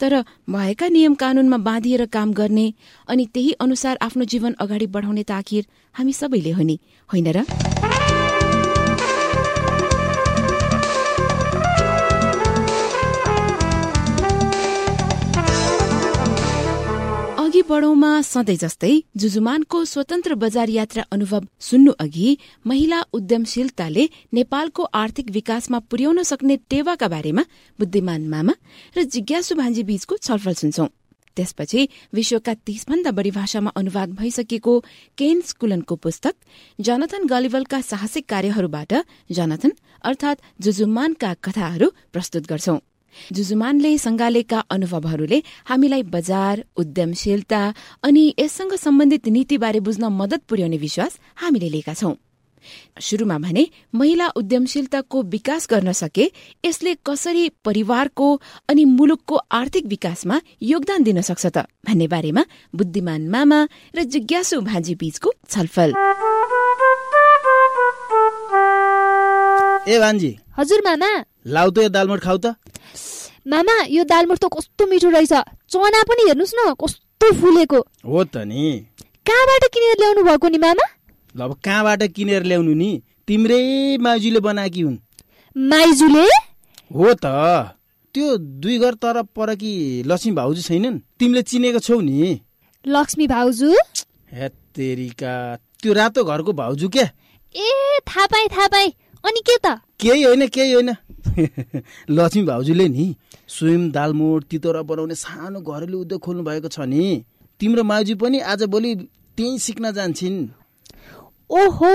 तर भएका नियम कानूनमा बाँधिएर काम गर्ने अनि त्यही अनुसार आफ्नो जीवन अगाडि बढाउने त आखिर हामी सबैले हो नि। होइन र? अघि बढौँमा सधैँ जस्तै जुजुमानको स्वतन्त्र बजार यात्रा अनुभव सुन्नु अघि महिला उद्यमशीलताले नेपालको आर्थिक विकासमा पुर्याउन सक्ने टेवाका बारेमा बुद्धिमान मामा र जिज्ञासु भान्जी बीचको छलफल सुन्छौं। त्यसपछि विश्वका तीसभन्दा बढ़ी भाषामा अनुवाद भइसकेको केन स्कुलनको पुस्तक जनथन गलिवलका साहसिक कार्यहरूबाट जनथन अर्थात जुजुमानका कथाहरू प्रस्तुत गर्छौं। जुजुमानले संगालेका अनुभवहरूले हामीलाई बजार उद्यमशीलता अनि यससँग सम्बन्धित नीतिबारे बुझ्न मदत पुर्याउने विश्वास हामीले लिएका छौं। शुरूमा भने महिला उद्यमशीलताको विकास गर्न सके यसले कसरी परिवारको अनि मुलुकको आर्थिक विकासमा योगदान दिन सक्छ त भन्ने बारेमा बुद्धिमान मामा र जिज्ञासु भाजी बीचको छलफल। ए भान्जी। हजुर मामा। लाउ त यो दालमोट खाउ त। मामा यो दालमोट त कस्तो मिठो रहेछ। चना पनि हेर्नुहोस् न कस्तो फुलेको। हो त नि। कहाँबाट किनेर ल्याउनु भएको नि मामा? ल अब कहाँबाट किनेर ल्याउनु नि? तिम्रै माइजूले बनाएकी हुन्। माइजूले? हो त। त्यो दुई घर तर पर कि लक्ष्मी भाउजू छैनन्? तिमीले चिनेको छौ नि। लक्ष्मी भाउजू? हेत्तेरिका त्यो रातो घरको भाउजू क्या? ए थाहा पाएँ थाहा पाएँ। अनि के त? केही होइन केही होइन। लक्ष्मी भाउजूले नि स्वयं दालमोट तितौरा बनाउने सानो घरेलु उद्योग खोल्नु भएको छ नि। तिम्रो माउजी पनि आज भोलि त्यहीँ सिक्न जान्छन्। ओहो!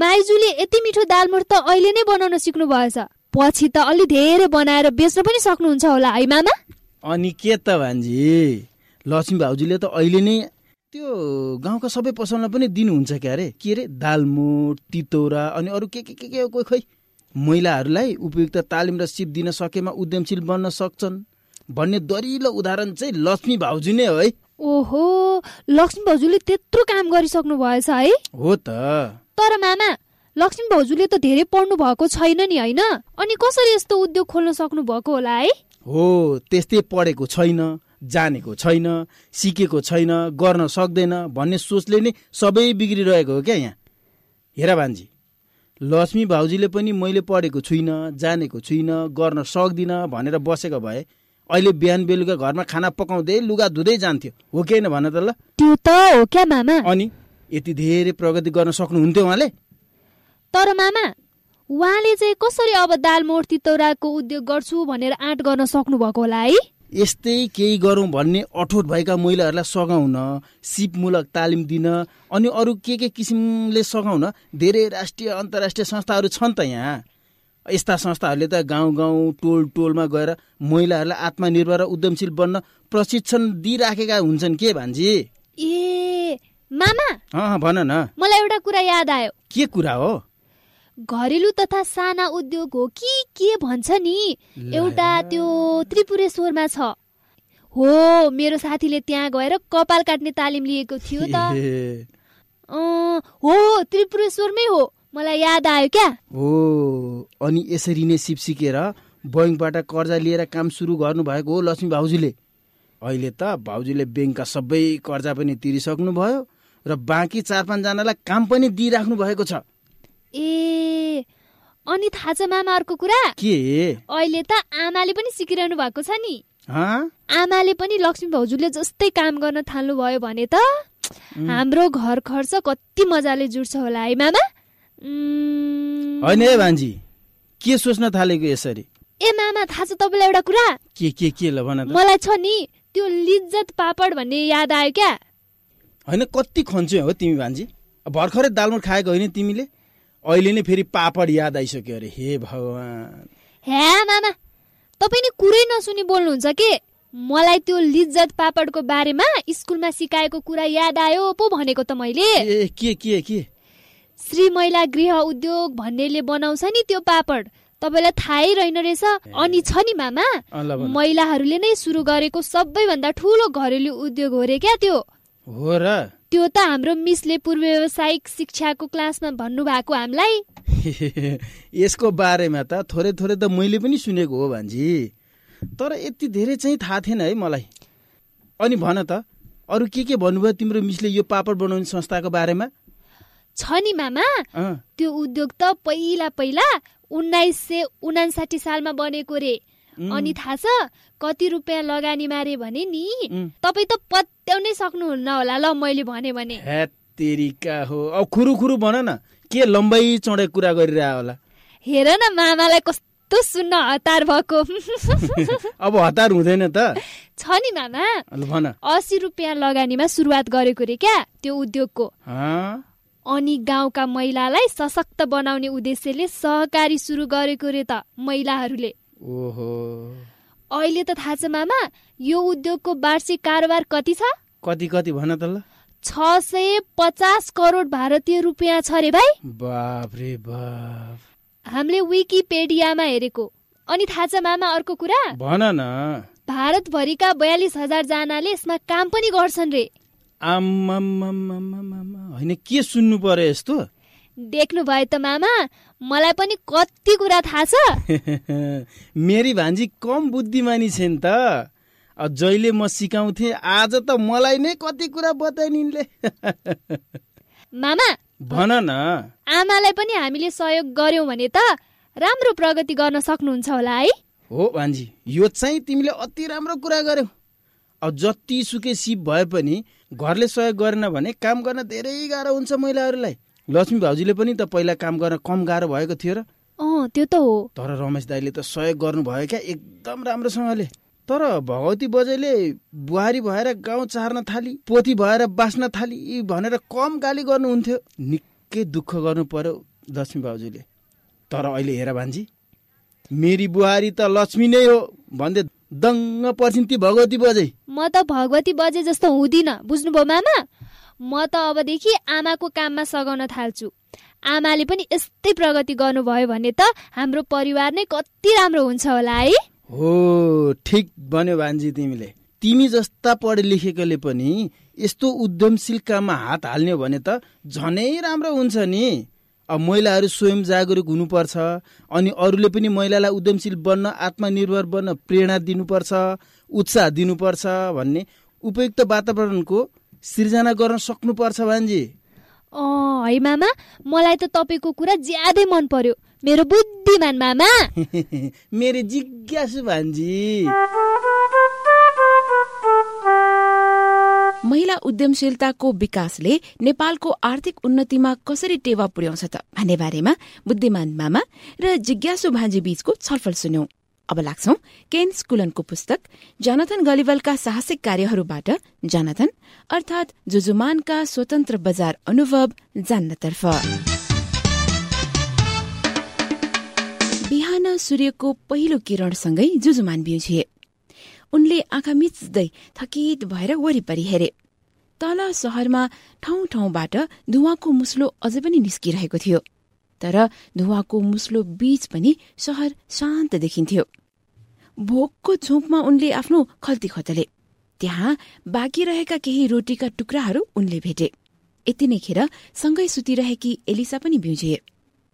माइजूले यति मिठो दालमोट त अहिले नै बनाउन सिक्नु भएछ पछि त अलि धेरै बनाएर बेच्न पनि सक्नुहुन्छ होला है मामा? अनि के त भान्जी? लक्ष्मी भाउजूले त अहिले नै त्यो गाउँका सबै पसलमा पनि दिनुहुन्छ क्या अरे के अरे? दालमोट तितौरा अनि अरू के के के के कोही खोइ महिलाहरूलाई उपयुक्त तालिम र सिप दिन सकेमा उद्यमशील बन्न सक्छन्। भन्ने दरिलो उदाहरण चाहिँ लक्ष्मी भाउजू नै हो है। ओहो लक्ष्मी भाउजूले त्यत्रो काम गरिसक्नु भएछ है। हो त। तर मामा लक्ष्मी भाउजूले त धेरै पढ्नु भएको छैन नि होइन? अनि कसरी यस्तो उद्योग खोल्न सक्नु भएको होला है? हो त्यस्तै पढेको छैन जानेको छैन सिकेको छैन गर्न सक्दैन भन्ने सोचले नै सबै बिग्रिरहेको हो क्या यहाँ। हेर भान्जी। लक्ष्मी भाउजीले पनि मैले पढेको छुइनँ जानेको छुइनँ गर्न सक्दिनँ भनेर बसेको भए अहिले बिहान बेलुका घरमा खाना पकाउँदै लुगा धुँदै जान्थ्यो। हो कि होइन भन त ल। त्यो त हो क्या मामा? अनि यति धेरै प्रगति गर्न सक्नुहुन्थ्यो उहाँले? तर मामा उहाँले चाहिँ कसरी अब दाल मोड तितौराको उद्योग गर्छु भनेर आँट गर्न सक्नु भएको होला है? यस्तै केही गरौँ भन्ने अठोट भएका महिलाहरूलाई सघाउन सिपमूलक तालिम दिन अनि अरू के के किसिमले सघाउन धेरै राष्ट्रिय अन्तर्राष्ट्रिय संस्थाहरू छन् त यहाँ। यस्ता संस्थाहरूले त गाउँ गाउँ टोल टोलमा गएर महिलाहरूलाई आत्मनिर्भर र उद्यमशील बन्न प्रशिक्षण दिइराखेका हुन्छन् के भान्जी? ए मामा। भन न। मलाई एउटा कुरा याद आयो। के कुरा हो? घरेलु तथा साना उद्योग हो कि के भन्छ नि? एउटा त्यो त्रिपुरेश्वरमा छ। हो मेरो साथीले त्यहाँ गएर कपाल काट्ने तालिम लिएको थियो त। हो। त्रिपुरेश्वरमै हो। मलाई याद आयो क्या। हो अनि यसरी नै सिप सिकेर बैङ्कबाट कर्जा लिएर काम सुरु गर्नुभएको हो लक्ष्मी भाउजूले। अहिले त भाउजूले ब्याङ्कका सबै कर्जा पनि तिरिसक्नु भयो र बाँकी चार पाँचजनालाई काम पनि दिइराख्नु भएको छ। ए अनि थाहा छ मामा अर्को कुरा? के? अहिले त आमाले पनि सिकिरहनु भएको छ नि? आमाले पनि लक्ष्मी भाउजूले जस्तै काम गर्न थाल्नु भयो भने त हाम्रो घर खर्च कति मजाले जुट्छ होला है मामा? होइन है भान्जी के सोच्न थालेको यसरी? ए मामा थाहा छ तपाईँलाई एउटा कुरा? के के के ल भन त। मलाई छ नि त्यो लिज्जत पापड भन्ने याद आयो क्या? होइन कति खन्चो हो तिमी भान्जी। भर्खरै दालमोट खाएको होइन तिमीले। अहिले नै फेरि पापड याद आइसक्यो अरे हे भगवान्। हे मामा तपाईँ नि कुरै नसुनी बोल्नुहुन्छ के? मलाई त्यो लिज्जत पापडको बारेमा स्कुलमा सिकाएको कुरा याद आयो पो भनेको त मैले। के के के? श्री महिला गृह उद्योग भन्नेले बनाउँछ नि त्यो पापड। तपाईँलाई थाहै रहेन रहेछ? अनि छ नि मामा। महिलाहरूले नै सुरु गरेको सबैभन्दा ठुलो घरेलु उद्योग हो रे क्या त्यो? हो र। त्यो त हाम्रो मिसले पूर्व व्यावसायिक शिक्षाको क्लासमा भन्नुभएको हामीलाई। यसको बारेमा त थोरै थोरै त मैले पनि सुनेको हो भान्जी। तर यति धेरै चाहिँ थाहा थिएन है मलाई। अनि भन त अरू के के भन्नुभयो तिम्रो मिसले यो पापड बनाउने संस्थाको बारेमा? छ नि मामा। त्यो उद्योग त पहिला पहिला उन्नाइस सय उनासाठी सालमा बनेको रे। अनि थाहा छ कति रुपियाँ लगानी मारे भने नि। तपाईँ त पत्याउनै सक्नुहुन्न होला ल मैले भने भने। तेरिका हो। अब खुरु खुरु भन न के लम्बाइ चौडाइ कुरा गरिरह होला? हेर न मामालाई कस्तो सुन्न हतार भएको। अब हतार हुँदैन त। छ नि मामा। ल भन। अस्सी रुपियाँ लगानीमा सुरुवात गरेको रे क्या त्यो उद्योगको? अनि गाउँका महिलालाई सशक्त बनाउने उद्देश्यले सहकारी सुरु गरेको रे त महिलाहरूले। ओहो। अहिले त थाहा छ मामा यो उद्योगको वार्षिक कारोबार कति छ? कति कति भन त ल। छ सय पचास करोड भारतीय रुपियाँ छ रे भाइ। बाप रे बाप। हामीले विकिपेडियामा हेरेको। अनि थाहा छ मामा अर्को कुरा? भन न। भारतभरिका बयालिस हजार जनाले यसमा काम पनि गर्छन् रे। आम्मामामामामामा होइन के सुन्नु पर्यो यस्तो? देख्नु भयो त मामा मलाई पनि कति कुरा थाहा छ। मेरी भान्जी कम बुद्धिमानी छिन् त। जहिले म सिकाउँथे आज त मलाई नै कति कुरा बताइन् यिनले। मामा भन न। आमालाई पनि हामीले सहयोग गर्यौं भने त राम्रो प्रगति गर्न सक्नुहुन्छ होला है। हो भान्जी यो चाहिँ तिमीले अति राम्रो कुरा गर्यौ। अब जति सुकै सिप भए पनि घरले सहयोग गरेन भने काम गर्न धेरै गाह्रो हुन्छ महिलाहरूलाई। लक्ष्मी भाउजीले पनि त पहिला काम गर्न कम गाह्रो भएको थियो र। अँ त्यो त हो। तर रमेश दाईले त सहयोग गर्नुभयो क्या एकदम राम्रोसँगले। तर भगवती बजैले बुहारी भएर गाउँ चार्न थाली पोथी भएर बाँच्न थाली यी भनेर कम गाली गर्नुहुन्थ्यो। निकै दुःख गर्नु पर्यो लक्ष्मी बाबुजीले तर अहिले हेर भान्जी मेरी बुहारी त लक्ष्मी नै हो भन्दै दङ्ग पर्छिन् ती भगवती बजै। म त भगवती बजे जस्तो हुँदिन बुझ्नुभयो मामा? म त अबदेखि आमाको काममा सघाउन थाल्छु। आमाले पनि यस्तै प्रगति गर्नुभयो भने त हाम्रो परिवार नै कति राम्रो हुन्छ होला है। हो ठिक भन्यो भान्जी तिमीले। तिमी जस्ता पढे लेखेकोले पनि यस्तो उद्यमशील काममा हात हाल्ने भने त झनै राम्रो हुन्छ नि। अब महिलाहरू स्वयं जागरुक हुनुपर्छ अनि अरूले पनि महिलालाई उद्यमशील बन्न आत्मनिर्भर बन्न प्रेरणा दिनुपर्छ उत्साह दिनुपर्छ भन्ने उपयुक्त वातावरणको सिर्जना गर्न सक्नुपर्छ भान्जी। अँ है मामा? मलाई त तपाईँको कुरा ज्यादै मन पर्यो। मेरो बुद्धिमान मामा। मेरे जिज्ञासु भान्जी। महिला उद्यमशीलताको विकासले नेपालको आर्थिक उन्नतिमा कसरी टेवा पुर्याउँछ त भन्ने बारेमा बुद्धिमान मामा र जिज्ञासु भान्जी बीचको छलफल सुन्यौं। अब लाग्छौ केन स्कुलनको पुस्तक जनथन गलिवलका साहसिक कार्यहरूबाट जनथन अर्थात जुजुमानका स्वतन्त्र बजार अनुभव जान्नतर्फ। बिहान सूर्यको पहिलो किरणसँगै जुजुमान बिउझिए उनले आँखा मिच्दै थकित भएर वरिपरि हेरे। तल सहरमा ठाउँ ठाउँबाट धुवाको मुस्लो अझै पनि निस्किरहेको थियो। तर धुवाको मुस्लो बीच पनि सहर शान्त देखिन्थ्यो। भोकको झोकमा उनले आफ्नो खल्ती खोतले त्यहाँ बाँकी रहेका केही रोटीका टुक्राहरू उनले भेटे। यति नै खेर सँगै सुतिरहेकी एलिसा पनि बिउजिए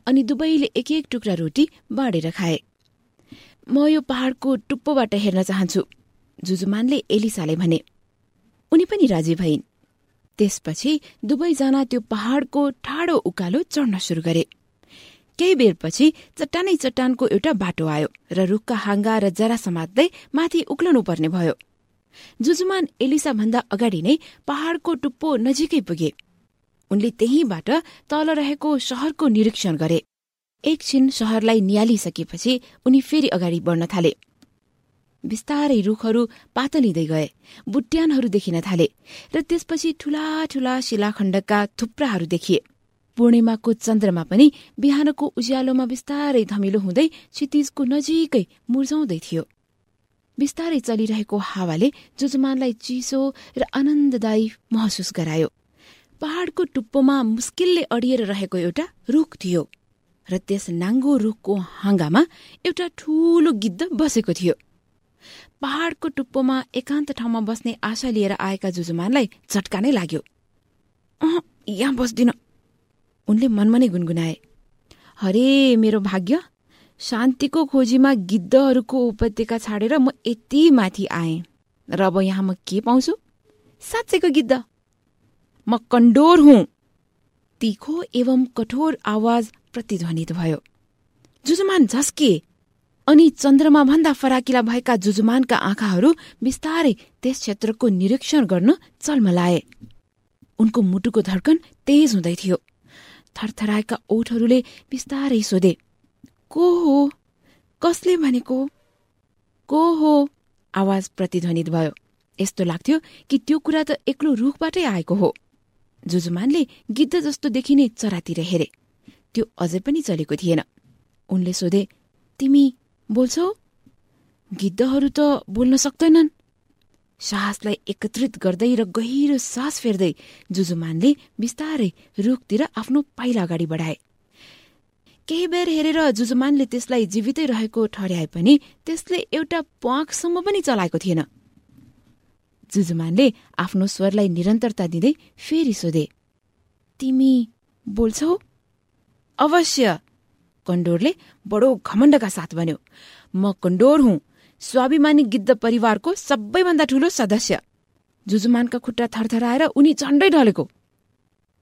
अनि दुवैले एक एक टुक्रा रोटी बाँडेर खाए। म यो पहाड़को टुप्पोबाट हेर्न चाहन्छु जुजुमानले एलिसाले भने। उनी पनि राजी भइन्। त्यसपछि दुवैजना त्यो पहाड़को ठाडो उकालो चढ्न शुरू गरे। केही बेरपछि चट्टानै चट्टानको एउटा बाटो आयो र रुखका हाँगा र जरा समात्दै माथि उक्लनु पर्ने भयो। जुजुमान एलिसा भन्दा अगाडि नै पहाड़को टुप्पो नजिकै पुगे। उनले त्यहीबाट तल रहेको शहरको निरीक्षण गरे। एकछिन शहरलाई निहालिसकेपछि उनी फेरि अगाडि बढ्न थाले। बिस्तारै रुखहरू पातलिँदै गए बुट्यानहरू देखिन थाले र त्यसपछि ठूला ठूला शिलाखण्डका थुप्राहरू देखिए। पूर्णिमाको चन्द्रमा पनि बिहानको उज्यालोमा बिस्तारै धमिलो हुँदै क्षितिजको नजिकै मुर्झाउँदै थियो। बिस्तारै चलिरहेको हावाले जुजुमानलाई चिसो र आनन्ददायी महसुस गरायो। पहाड़को टुप्पोमा मुस्किलले अडिएर रहेको एउटा रुख थियो र त्यस नाङ्गो रुखको हाँगामा एउटा ठूलो गिद्ध बसेको थियो। पहाड़को टुप्पोमा एकान्त ठाउँमा बस्ने आशा लिएर आएका जुजुमानलाई झट्का नै लाग्यो। अह यहाँ बस्दिन। उनले मनमनै गुनगुनाए। हरे मेरो भाग्य! शान्तिको खोजीमा गिद्धहरूको उपत्यका छाडेर म यति माथि आएँ। र अब यहाँ म के पाउँछु? साँच्चैको गिद्ध! म कण्डोर हुँ! तीखो एवं कठोर आवाज प्रतिध्वनित भयो। जुजुमान झस्किए अनि चन्द्रमा भन्दा फराकिला भएका जुजुमानका आँखाहरू बिस्तारै त्यस क्षेत्रको निरीक्षण गर्न चल्मलाए। उनको मुटुको धड्कन तेज हुँदै थियो। थरथराएका ओठहरूले बिस्तारै सोधे को हो? कसले भनेको? को हो? आवाज प्रतिध्वनित भयो। यस्तो लाग्थ्यो कि त्यो कुरा त एक्लो रुखबाटै आएको हो। जुजुमानले गिद्ध जस्तो देखिने चरातिर हेरे। त्यो अझै पनि चलेको थिएन। उनले सोधे तिमी बोल्छौ? गिद्धहरू त बोल्न सक्दैनन्। साहसलाई एकत्रित गर्दै र गहिरो सास फेर्दै जुजुमानले बिस्तारै रुखतिर आफ्नो पाइला अगाडि बढाए। केही बेर हेरेर जुजुमानले त्यसलाई जीवितै रहेको ठहर्याए पनि त्यसले एउटा प्वाखसम्म पनि चलाएको थिएन। जुजुमानले आफ्नो स्वरलाई निरन्तरता दिँदै फेरि सोधे तिमी बोल्छौ? अवश्य कण्डोरले बडो घमण्डका साथ भन्यो। म कण्डोर हुँ। स्वाभिमानी गिद्ध परिवारको सबैभन्दा ठूलो सदस्य। जुजुमानका खुट्टा थरथराएर उनी झण्डै ढलेको।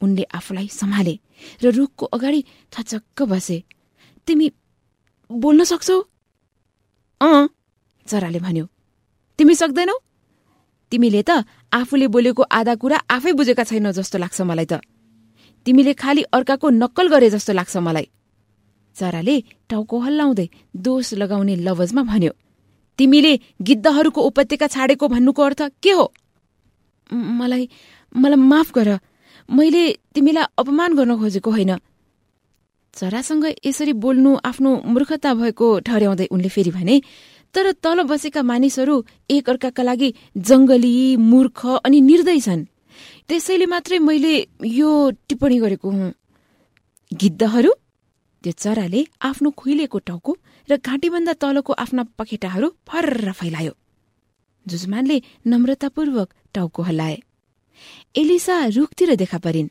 उनले आफूलाई सम्हाले र रुखको अगाडि थचक्क बसे। तिमी बोल्न सक्छौ? अँ चराले भन्यो। तिमी सक्दैनौ? तिमीले त आफूले बोलेको आधा कुरा आफै बुझेका छैनौ जस्तो लाग्छ मलाई त। तिमीले खालि अर्काको नक्कल गरे जस्तो लाग्छ मलाई। चराले टाउको हल्लाउँदै दोष लगाउने लवजमा भन्यो। तिमीले गिद्धहरूको उपत्यका छाडेको भन्नुको अर्थ के हो? मलाई मलाई माफ गर। मैले तिमीलाई अपमान गर्न खोजेको होइन। चरासँग यसरी बोल्नु आफ्नो मूर्खता भएको ठहर्याउँदै उनले फेरि भने तर तल बसेका मानिसहरू एक अर्काका लागि जंगली मूर्ख अनि निर्दय छन्। त्यसैले मात्रै मैले यो टिप्पणी गरेको हुँ। गिद्धहरू? त्यो चराले आफ्नो खुइलेको टाउको र घाँटीभन्दा तलको आफ्ना पखेटाहरू फर्र फैलायो। जुजमानले नम्रतापूर्वक टाउको हल्लाए। एलिसा रुखतिर देखा परिन्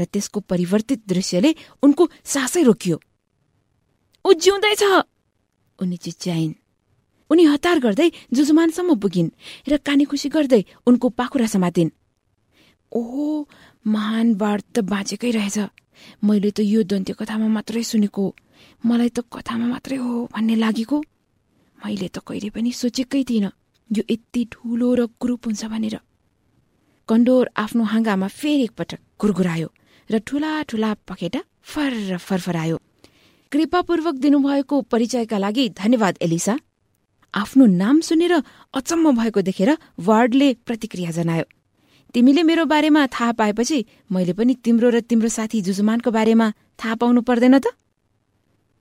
र त्यसको परिवर्तित दृश्यले उनको सासै रोकियो। ऊ जिउँदैछ! उनी चिच्याइन्। उनी हतार गर्दै जुजुमानसम्म पुगिन् र कानी खुसी गर्दै उनको पाखुरा समातिन्। ओहो महान बाढ त बाँचेकै रहेछ। मैले त यो दन्त्य कथामा मात्रै सुनेको मलाई त कथामा मात्रै हो भन्ने लागेको। मैले त कहिले पनि सोचेकै थिइनँ यो यति ठुलो र कुरूप हुन्छ भनेर। कण्डोर आफ्नो हाँगामा फेरि एकपटक गुरगुरायो र ठुला ठुला पखेटा फर फरफरायो। कृपापूर्वक दिनुभएको परिचयका लागि धन्यवाद एलिसा। आफ्नो नाम सुनेर अचम्म भएको देखेर वार्डले प्रतिक्रिया जनायो। तिमीले मेरो बारेमा थाहा पाएपछि मैले पनि तिम्रो र तिम्रो साथी जुजुमानको बारेमा थाहा पाउनु पर्दैन त?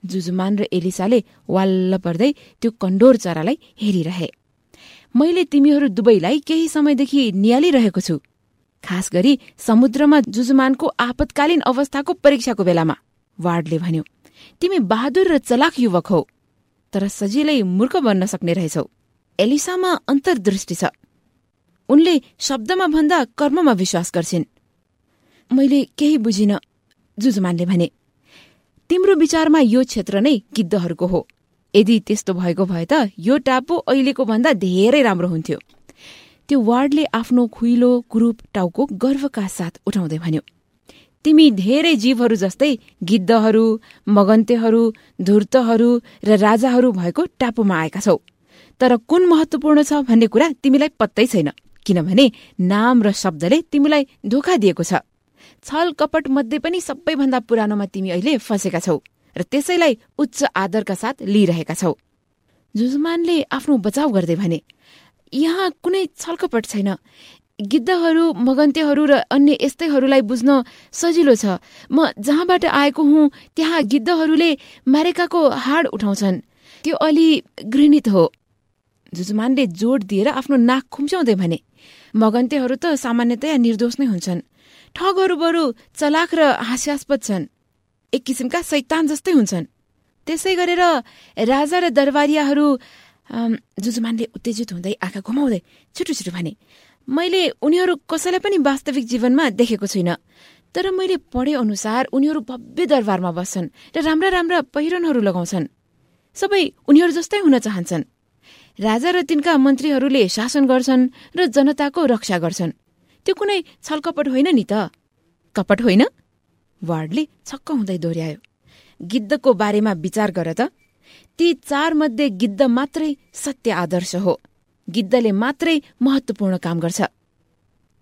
जुजुमान र एलिसाले वाल्ल पर्दै त्यो कण्डोर चरालाई हेरिरहे। मैले तिमीहरू दुवैलाई केही समयदेखि निहालिरहेको छु खास गरी समुद्रमा जुजुमानको आपतकालीन अवस्थाको परीक्षाको बेलामा वार्डले भन्यो। तिमी बहादुर र चलाक युवक हौ तर सजिलै मूर्ख बन्न सक्ने रहेछौ। एलिसामा अन्तर्दृष्टि छ। उनले शब्दमा भन्दा कर्ममा विश्वास गर्छिन्। मैले केही बुझिन जुजुमानले भने। तिम्रो विचारमा यो क्षेत्र नै गिद्धहरूको हो। यदि त्यस्तो भएको भए त यो टापु अहिलेको भन्दा धेरै राम्रो हुन्थ्यो। त्यो वार्डले आफ्नो खुइलो कुरूप टाउको गर्वका साथ उठाउँदै भन्यो तिमी धेरै जीवहरू जस्तै गिद्धहरू मगन्तेहरू धुर्तहरू र राजाहरू भएको टापुमा आएका छौ। तर कुन महत्वपूर्ण छ भन्ने कुरा तिमीलाई पत्तै छैन किनभने नाम र शब्दले तिमीलाई धोका दिएको छ। छल कपट मध्ये पनि सबैभन्दा पुरानोमा तिमी अहिले फँसेका छौ र त्यसैलाई उच्च आदरका साथ लिइरहेका छौ। जुजुमानले आफ्नो बचाउ गर्दै भने यहाँ कुनै छलकपट छैन। गिद्धहरू मगन्तेहरू र अन्य यस्तैहरूलाई बुझ्न सजिलो छ। म जहाँबाट आएको हुँ त्यहाँ गिद्धहरूले मारेकाको हाड उठाउँछन्। त्यो अलि घृणित हो। जुजुमानले जोड दिएर आफ्नो नाक खुम्च्याउँदै भने मगन्तेहरू त सामान्यतया निर्दोष नै हुन्छन्। ठगहरू बरु चलाक र हास्यास्पद छन्। एक किसिमका सैतान जस्तै हुन्छन्। त्यसै गरेर राजा र दरबारियाहरू जुजुमानले उत्तेजित हुँदै आँखा घुमाउँदै छिटो छिटो भने मैले उनीहरू कसैलाई पनि वास्तविक जीवनमा देखेको छुइनँ। तर मैले पढे अनुसार उनीहरू भव्य दरबारमा बस्छन् र राम्रा राम्रा पहिरनहरू लगाउँछन्। सबै उनीहरू जस्तै हुन चाहन्छन्। राजा र तिनका मन्त्रीहरूले शासन गर्छन् र जनताको रक्षा गर्छन्। त्यो कुनै छलकपट होइन नि त। कपट होइन? वार्डले छक्क हुँदै दोहोऱ्यायो। गिद्धको बारेमा विचार गर त। ती चार मध्ये गिद्ध मात्रै सत्य आदर्श हो। गिद्धले मात्रै महत्वपूर्ण काम गर्छ।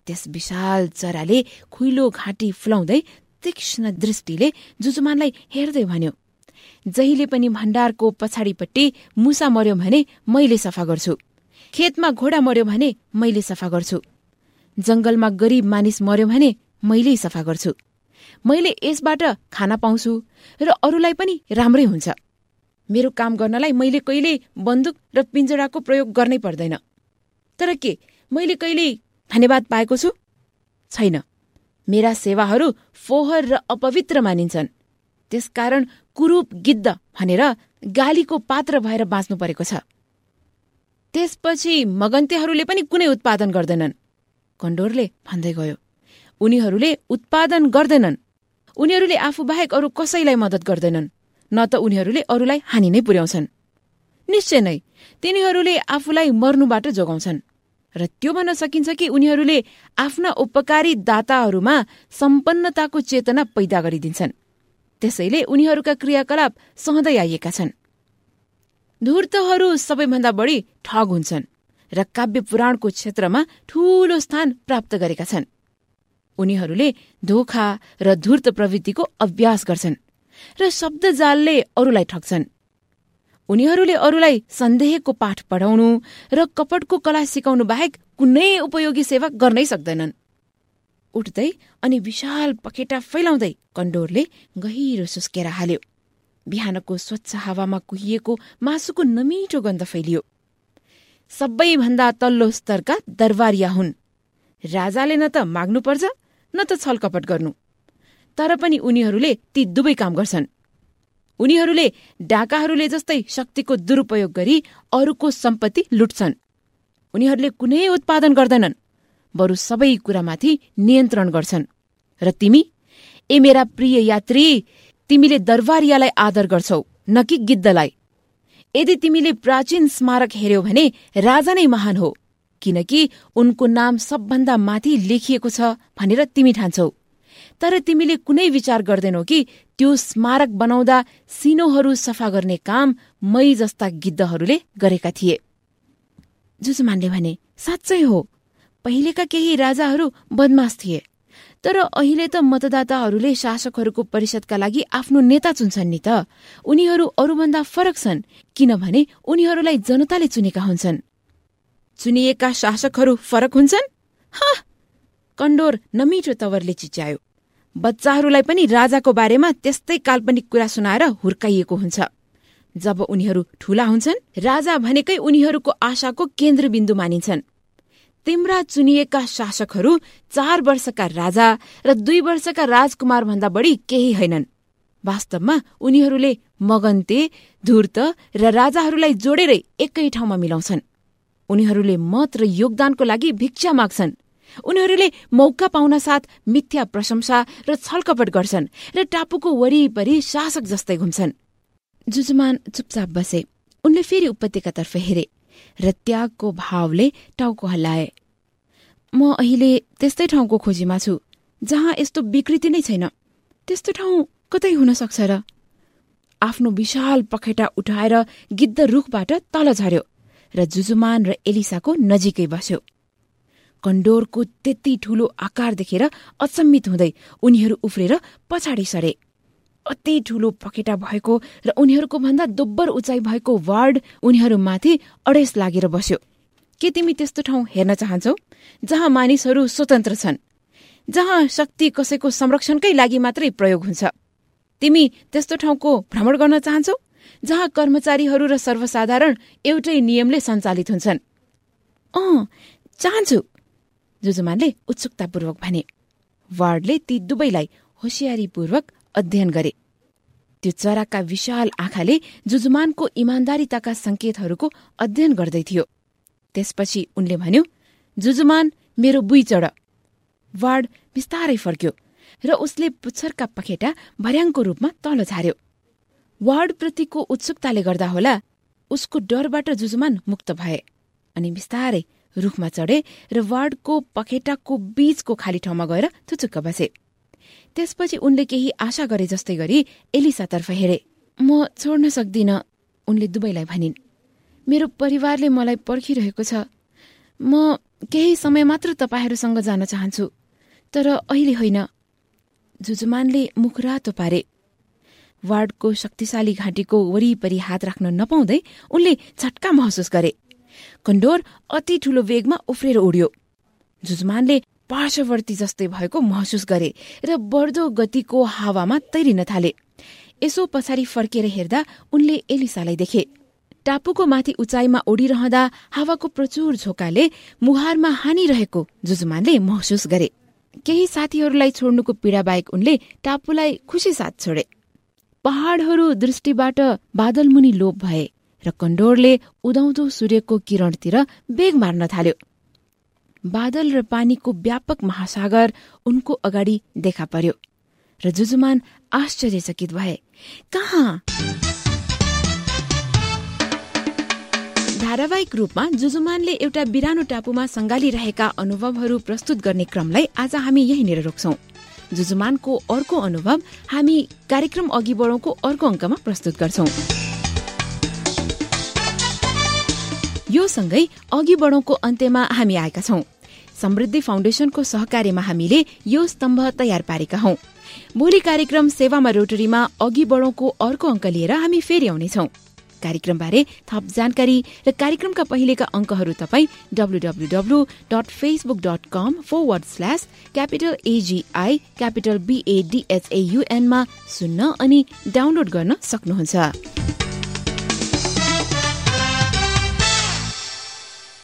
त्यस विशाल चराले खुइलो घाँटी फुलाउँदै तीक्ष्ण दृष्टिले जुजुमानलाई हेर्दै भन्यो जहिले पनि भण्डारको पछाडिपट्टि मुसा मर्यो भने मैले सफा गर्छु। खेतमा घोडा मर्यो भने मैले सफा गर्छु। जंगलमा गरीब मानिस मर्यो भने मैले सफा गर्छु। मैले यसबाट खाना पाउँछु र अरूलाई पनि राम्रै हुन्छ। मेरो काम गर्नलाई मैले कहिल्यै बन्दुक र पिञ्जडाको प्रयोग गर्नै पर्दैन। तर के मैले कहिल्यै धन्यवाद पाएको छु? छैन। मेरा सेवाहरू फोहर र अपवित्र मानिन्छन्। त्यसकारण कुरूप गिद्ध भनेर गालीको पात्र भएर बाँच्नु परेको छ। त्यसपछि मगन्तेहरूले पनि कुनै उत्पादन गर्दैनन्। कण्डोरले भन्दै गयो उनीहरूले उत्पादन गर्दैनन्। उनीहरूले आफू बाहेक अरू कसैलाई मद्दत गर्दैनन् न त उनीहरूले अरूलाई हानि नै पुर्याउँछन्। निश्चय नै तिनीहरूले आफूलाई मर्नुबाट जोगाउँछन्। र त्यो भन्न सकिन्छ कि उनीहरूले आफ्ना उपकारी दाताहरूमा सम्पन्नताको चेतना पैदा गरिदिन्छन्। त्यसैले उनीहरूका क्रियाकलाप सहँदै आइएका छन्। धूर्तहरू सबैभन्दा बढी ठग हुन्छन्। र काव्य पुराणको क्षेत्रमा ठूलो स्थान प्राप्त गरेका छन्। उनीहरूले धोखा र धूर्त प्रवृत्तिको अभ्यास गर्छन् र शब्दजालले अरूलाई ठग्छन्। उनीहरूले अरूलाई सन्देहको पाठ पढाउनु र कपटको कला सिकाउनु बाहेक कुनै उपयोगी सेवा गर्नै सक्दैनन्। उठ्दै अनि विशाल पखेटा फैलाउँदै कण्डोरले गहिरो सुस्केर हाल्यो। बिहानको स्वच्छ हावामा कुहिएको मासुको नमिठो गन्ध फैलियो। सबैभन्दा तल्लो स्तरका दरबारिया हुन्। राजाले न त माग्नुपर्छ न त छलकपट गर्नु। तर पनि उनीहरूले ती दुवै काम गर्छन्। उनीहरूले डाकाहरूले जस्तै शक्तिको दुरूपयोग गरी अरूको सम्पत्ति लुट्छन्। उनीहरूले कुनै उत्पादन गर्दैनन् बरु सबै कुरामाथि नियन्त्रण गर्छन्। र तिमी ए मेरा प्रिय यात्री तिमीले दरबारियालाई आदर गर्छौ न कि गिद्धलाई। यदि तिमीले प्राचीन स्मारक हेर्यौ भने राजा नै महान हो किनकि उनको नाम सबभन्दा माथि लेखिएको छ भनेर तिमी ठान्छौ। तर तिमीले कुनै विचार गर्दैनौ कि त्यो स्मारक बनाउँदा सिनोहरू सफा गर्ने काम मै जस्ता गिद्धहरूले गरेका थिए। जुजुमानले भने साँच्चै हो। पहिलेका केही राजाहरू बदमास थिए। तर अहिले त मतदाताहरूले शासकहरूको परिषदका लागि आफ्नो नेता चुन्छन् नि त। उनीहरू अरूभन्दा फरक छन् किनभने उनीहरूलाई जनताले चुनेका हुन्छन्। चुनिएका शासकहरू फरक हुन्छन्? कण्डोर नमिठो तवरले चिच्यायो। बच्चाहरूलाई पनि राजाको बारेमा त्यस्तै काल्पनिक कुरा सुनाएर हुर्काइएको हुन्छ। जब उनीहरू ठूला हुन्छन् राजा भनेकै उनीहरूको आशाको केन्द्रबिन्दु मानिन्छन्। तिम्रा चुनिएका शासकहरू चार वर्षका राजा र दुई वर्षका राजकुमार भन्दा बढी केही होइनन्। वास्तवमा उनीहरूले मगन्ते धूर्त र राजाहरूलाई जोडेरै एकै ठाउँमा मिलाउँछन्। उनीहरूले मत र योगदानको लागि भिक्षा माग्छन्। उनीहरूले मौका पाउन साथ मिथ्या प्रशंसा र छलकपट गर्छन् र टापुको वरिपरि शासक जस्तै घुम्छन्। जुजुमान चुपचाप बसे। उनले फेरि उपत्यकातर्फ हेरे। र त्यागको भावले टाउको हल्लाए। म अहिले त्यस्तै ठाउँको खोजीमा छु जहाँ यस्तो विकृति नै छैन। त्यस्तो ठाउँ कतै हुन सक्छ र? आफ्नो विशाल पखेटा उठाएर गिद्ध रुखबाट तल झर्यो र जुजुमान र एलिसाको नजिकै बस्यो। कण्डोरको त्यति ठूलो आकार देखेर अचम्मित हुँदै उनीहरू उफ्रेर पछाडि सरे। अति ठूलो पखेटा भएको र उनीहरूको भन्दा दोब्बर उचाइ भएको वार्ड उनीहरूमाथि अडेस लागेर बस्यो। के तिमी त्यस्तो ठाउँ हेर्न चाहन्छौ? जहाँ मानिसहरू स्वतन्त्र छन्। जहाँ शक्ति कसैको संरक्षणकै लागि मात्रै प्रयोग हुन्छ। तिमी त्यस्तो ठाउँको भ्रमण गर्न चाहन्छौ? जहाँ कर्मचारीहरू र सर्वसाधारण एउटै नियमले सञ्चालित हुन्छन्। अँ चाहन्छु जुजुमानले उत्सुकतापूर्वक भने। वार्डले ती दुवैलाई होसियारीपूर्वक अध्ययन गरे। त्यो चराका विशाल आँखाले जुजुमानको इमान्दारिताका संकेतहरूको अध्ययन गर्दै थियो। त्यसपछि उनले भन्यो जुजुमान मेरो बुई चढ। वार्ड बिस्तारै फर्क्यो र उसले पुच्छरका पखेटा भर्याङको रूपमा तल झार्यो वार्डप्रतिको उत्सुकताले गर्दा होला उसको डरबाट जुजुमान मुक्त भए अनि बिस्तारै रुखमा चढे र वार्डको पखेटाको बीचको खाली ठाउँमा गएर थुचुक्क बसे। त्यसपछि उनले केही आशा गरे जस्तै गरी एलिसातर्फ हेरे। म छोड्न सक्दिन उनले दुवैलाई भनिन्। मेरो परिवारले मलाई पर्खिरहेको छ। म केही समय मात्र तपाईँहरूसँग जान चाहन्छु तर अहिले होइन। जुजुमानले मुख रातो पारे। वार्डको शक्तिशाली घाँटीको वरिपरि हात राख्न नपाउँदै उनले झट्का महसुस गरे। कण्डोर अति ठूलो वेगमा उफ्रेर उड्यो। जुजमानले पार्श्ववर्ती जस्तै भएको महसुस गरे र बढ्दो गतिको हावामा तैरिन थाले। यसो पछाडि फर्केर हेर्दा उनले एलिसालाई देखे। टापुको माथि उचाइमा ओडिरहँदा हावाको प्रचुर झोकाले मुहारमा हानिरहेको जुजुमानले महसुस गरे। केही साथीहरूलाई छोड्नुको पीड़ाबाहेक उनले टापुलाई खुसी साथ छोडे। पहाड़हरू दृष्टिबाट बादलमुनि लोप भए र कण्डोरले उदाउँदो सूर्यको किरणतिर बेग मार्न थाल्यो। बादल र पानीको व्यापक महासागर उनको अगाडि देखा पर्यो। र जुजुमान आश्चर्यचकित भए कहाँ? धारावाहिक रूपमा जुजुमानले एउटा बिरानो टापुमा संगालिरहेका अनुभवहरू प्रस्तुत गर्ने क्रमलाई आज हामी यहीँनिर रोक्छौं। जुजुमानको अर्को अनुभव हामी कार्यक्रम अघि बढौँको अर्को अङ्कमा प्रस्तुत गर्छौं। यो सँगै अघि बढौँको अन्त्यमा हामी आएका छौं। समृद्धि फाउन्डेशनको सहकार्यमा हामीले यो स्तम्भ तयार पारेका हौं। भोलि कार्यक्रम सेवामा रोटरीमा अघि बढौँको अर्को अङ्क लिएर हामी फेरि आउनेछौं। कार्यक्रमबारे थप जानकारी र कार्यक्रमका पहिलेका अङ्कहरू तपाईँ W W W dot facebook dot com forward सुन्न अनि डाउनलोड गर्न सक्नुहुन्छ।